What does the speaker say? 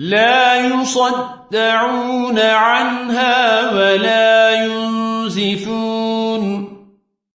لا يصدعون عنها ولا ينزفون.